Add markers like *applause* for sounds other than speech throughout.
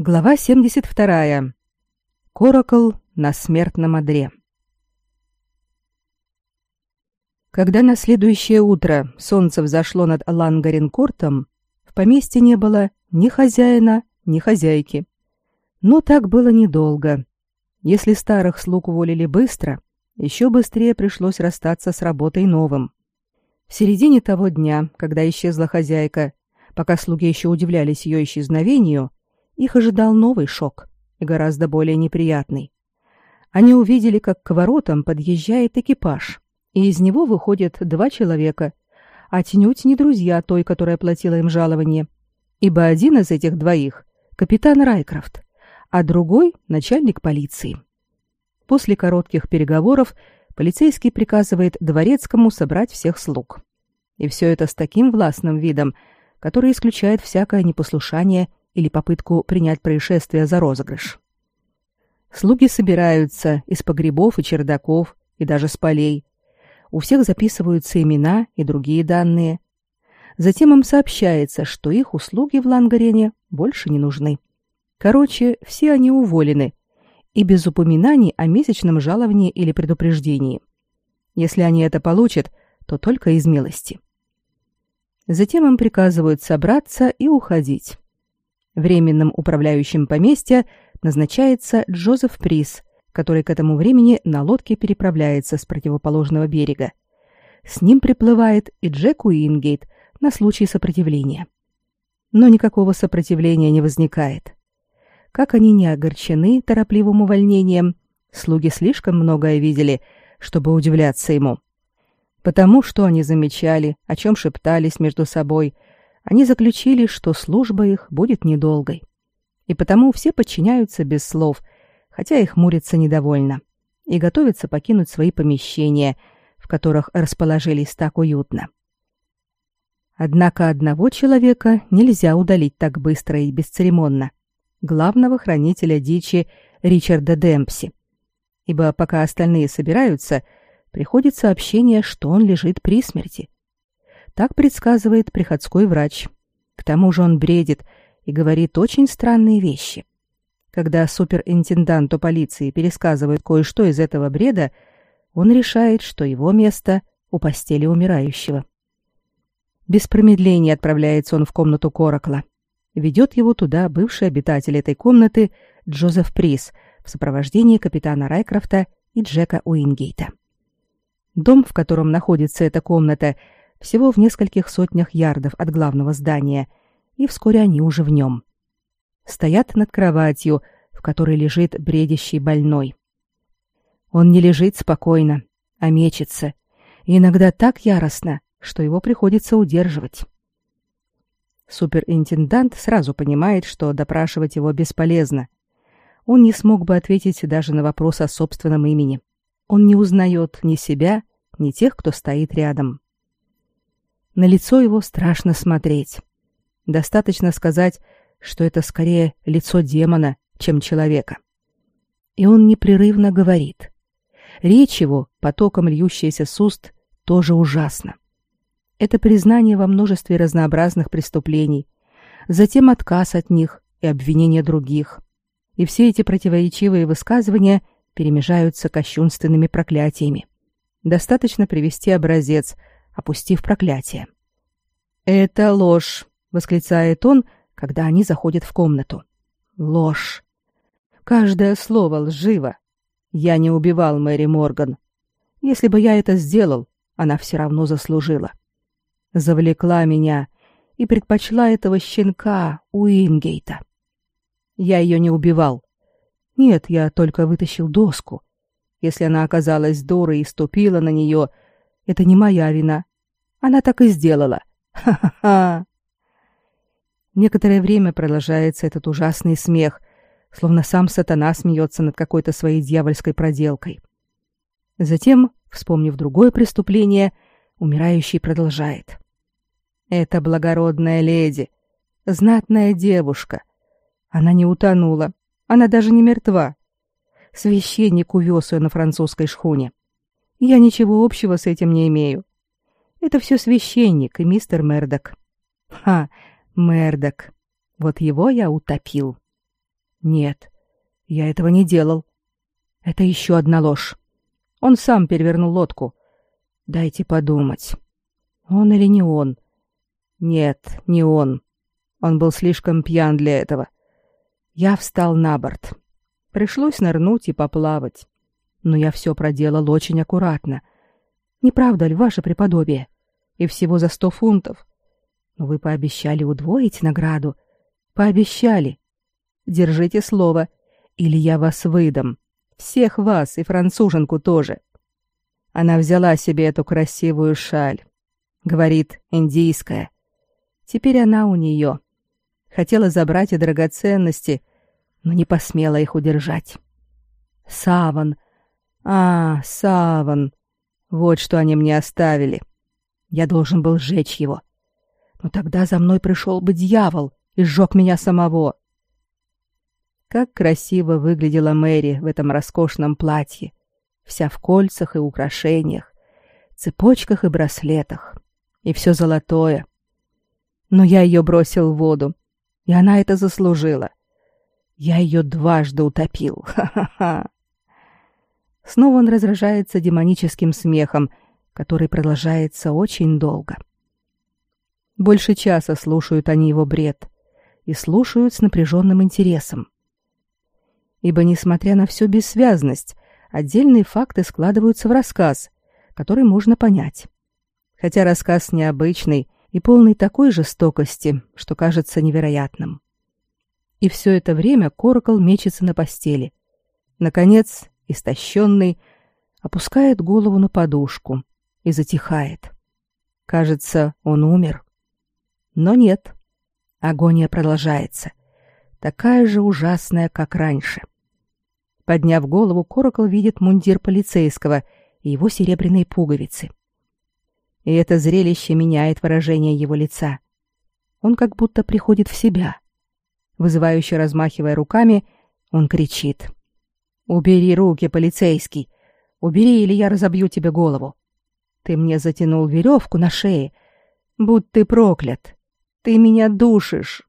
Глава 72. Коракл на смертном одре. Когда на следующее утро солнце взошло над Лангаренкортом, в поместье не было ни хозяина, ни хозяйки. Но так было недолго. Если старых слуг уволили быстро, еще быстрее пришлось расстаться с работой новым. В середине того дня, когда исчезла хозяйка, пока слуги еще удивлялись ее исчезновению, их ожидал новый шок, гораздо более неприятный. Они увидели, как к воротам подъезжает экипаж, и из него выходят два человека, отнюдь не друзья той, которая платила им жалование, ибо один из этих двоих — капитан Райкрафт, а другой — начальник полиции. После коротких переговоров полицейский приказывает дворецкому собрать всех слуг. И все это с таким властным видом, который исключает всякое непослушание или попытку принять происшествие за розыгрыш. Слуги собираются из погребов и чердаков, и даже с полей. У всех записываются имена и другие данные. Затем им сообщается, что их услуги в Лангарене больше не нужны. Короче, все они уволены, и без упоминаний о месячном жаловании или предупреждении. Если они это получат, то только из милости. Затем им приказывают собраться и уходить. Временным управляющим поместья назначается Джозеф Прис, который к этому времени на лодке переправляется с противоположного берега. С ним приплывает и Джек Уингейт на случай сопротивления. Но никакого сопротивления не возникает. Как они не огорчены торопливым увольнением, слуги слишком многое видели, чтобы удивляться ему. Потому что они замечали, о чем шептались между собой – они заключили, что служба их будет недолгой. И потому все подчиняются без слов, хотя их мурится недовольно, и готовятся покинуть свои помещения, в которых расположились так уютно. Однако одного человека нельзя удалить так быстро и бесцеремонно. Главного хранителя дичи Ричарда Демпси. Ибо пока остальные собираются, приходит сообщение, что он лежит при смерти – так предсказывает приходской врач. К тому же он бредит и говорит очень странные вещи. Когда суперинтенданту полиции пересказывают кое-что из этого бреда, он решает, что его место у постели умирающего. Без промедления отправляется он в комнату Коракла. Ведет его туда бывший обитатель этой комнаты Джозеф Прис в сопровождении капитана Райкрафта и Джека Уингейта. Дом, в котором находится эта комната, всего в нескольких сотнях ярдов от главного здания, и вскоре они уже в нем. Стоят над кроватью, в которой лежит бредящий больной. Он не лежит спокойно, а мечется, и иногда так яростно, что его приходится удерживать. Суперинтендант сразу понимает, что допрашивать его бесполезно. Он не смог бы ответить даже на вопрос о собственном имени. Он не узнает ни себя, ни тех, кто стоит рядом. На лицо его страшно смотреть. Достаточно сказать, что это скорее лицо демона, чем человека. И он непрерывно говорит. Речь его, потоком льющаяся с уст, тоже ужасна. Это признание во множестве разнообразных преступлений, затем отказ от них и обвинение других. И все эти противоречивые высказывания перемежаются кощунственными проклятиями. Достаточно привести образец – опустив проклятие. «Это ложь!» — восклицает он, когда они заходят в комнату. «Ложь! Каждое слово лживо! Я не убивал Мэри Морган. Если бы я это сделал, она все равно заслужила. Завлекла меня и предпочла этого щенка Уингейта. Я ее не убивал. Нет, я только вытащил доску. Если она оказалась дурой и ступила на нее, это не моя вина. Она так и сделала. Ха-ха-ха. Некоторое время продолжается этот ужасный смех, словно сам сатана смеется над какой-то своей дьявольской проделкой. Затем, вспомнив другое преступление, умирающий продолжает. Это благородная леди, знатная девушка. Она не утонула, она даже не мертва. Священник увез ее на французской шхуне. Я ничего общего с этим не имею. Это все священник и мистер Мердок. Ха, Мердок. Вот его я утопил. Нет, я этого не делал. Это еще одна ложь. Он сам перевернул лодку. Дайте подумать. Он или не он? Нет, не он. Он был слишком пьян для этого. Я встал на борт. Пришлось нырнуть и поплавать. Но я все проделал очень аккуратно. Не правда ли, ваше преподобие? И всего за сто фунтов. Но вы пообещали удвоить награду. Пообещали. Держите слово, или я вас выдам. Всех вас и француженку тоже. Она взяла себе эту красивую шаль. Говорит, индийская. Теперь она у нее. Хотела забрать и драгоценности, но не посмела их удержать. Саван. А, саван. Вот что они мне оставили. Я должен был сжечь его. Но тогда за мной пришел бы дьявол и сжег меня самого. Как красиво выглядела Мэри в этом роскошном платье, вся в кольцах и украшениях, цепочках и браслетах, и все золотое. Но я ее бросил в воду, и она это заслужила. Я ее дважды утопил. *laughs* Ха-ха-ха. Снова он разражается демоническим смехом, который продолжается очень долго. Больше часа слушают они его бред и слушают с напряженным интересом ибо, несмотря на всю бессвязность, отдельные факты складываются в рассказ, который можно понять. Хотя рассказ необычный и полный такой жестокости, что кажется невероятным. И все это время Коракл мечется на постели. Наконец, истощенный, опускает голову на подушку и затихает. Кажется, он умер. Но нет. Агония продолжается такая же ужасная, как раньше. Подняв голову, Коракл видит мундир полицейского и его серебряные пуговицы. И это зрелище меняет выражение его лица. Он как будто приходит в себя. Вызывающе размахивая руками, он кричит. «Убери руки, полицейский! Убери, или я разобью тебе голову! Ты мне затянул веревку на шее! Будь ты проклят! Ты меня душишь!»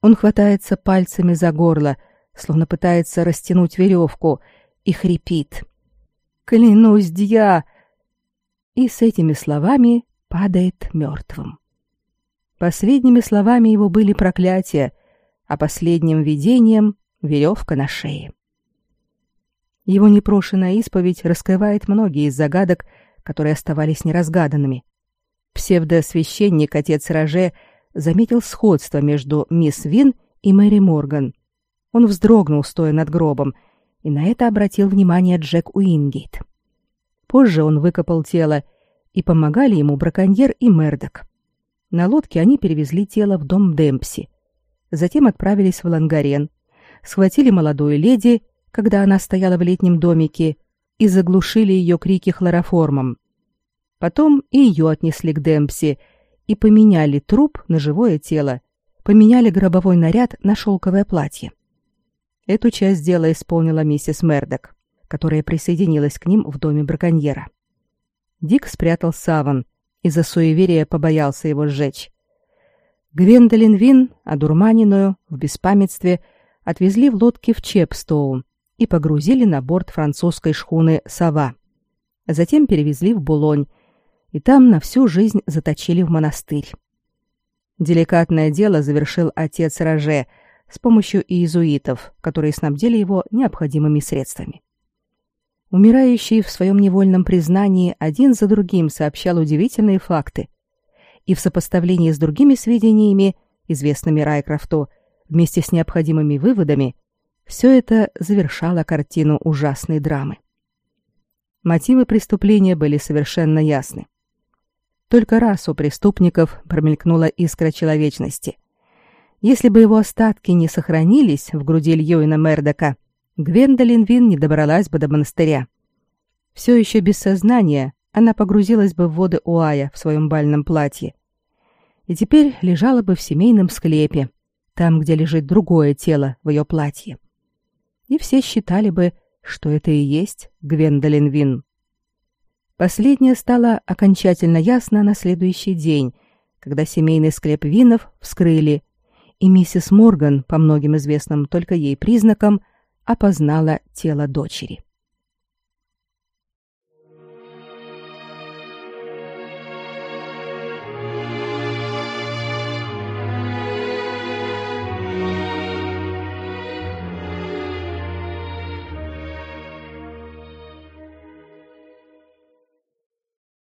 Он хватается пальцами за горло, словно пытается растянуть веревку, и хрипит. «Клянусь, дья!» И с этими словами падает мертвым. Последними словами его были проклятия, а последним видением — веревка на шее. Его непрошенная исповедь раскрывает многие из загадок, которые оставались неразгаданными. Псевдосвященник, отец Роже, — заметил сходство между мисс Вин и Мэри Морган. Он вздрогнул, стоя над гробом, и на это обратил внимание Джек Уингейт. Позже он выкопал тело, и помогали ему браконьер и Мердок. На лодке они перевезли тело в дом Демпси. Затем отправились в Лангарен, схватили молодую леди, когда она стояла в летнем домике, и заглушили ее крики хлороформом. Потом и ее отнесли к Демпси, и поменяли труп на живое тело, поменяли гробовой наряд на шелковое платье. Эту часть дела исполнила миссис Мердок, которая присоединилась к ним в доме браконьера. Дик спрятал саван, и за суеверие побоялся его сжечь. Гвендолин Вин, одурманенную, в беспамятстве, отвезли в лодке в Чепстоун и погрузили на борт французской шхуны «Сова». Затем перевезли в Булонь, и там на всю жизнь заточили в монастырь. Деликатное дело завершил отец Роже с помощью иезуитов, которые снабдили его необходимыми средствами. Умирающий в своем невольном признании один за другим сообщал удивительные факты, и в сопоставлении с другими сведениями, известными Райкрафту, вместе с необходимыми выводами, все это завершало картину ужасной драмы. Мотивы преступления были совершенно ясны. Только раз у преступников промелькнула искра человечности. Если бы его остатки не сохранились в груди Льюина Мердока, Гвендолин Вин не добралась бы до монастыря. Все еще без сознания она погрузилась бы в воды Уая в своем бальном платье. И теперь лежала бы в семейном склепе, там, где лежит другое тело в ее платье. И все считали бы, что это и есть Гвендолин Вин. Последнее стало окончательно ясно на следующий день, когда семейный склеп винов вскрыли, и миссис Морган, по многим известным только ей признакам, опознала тело дочери.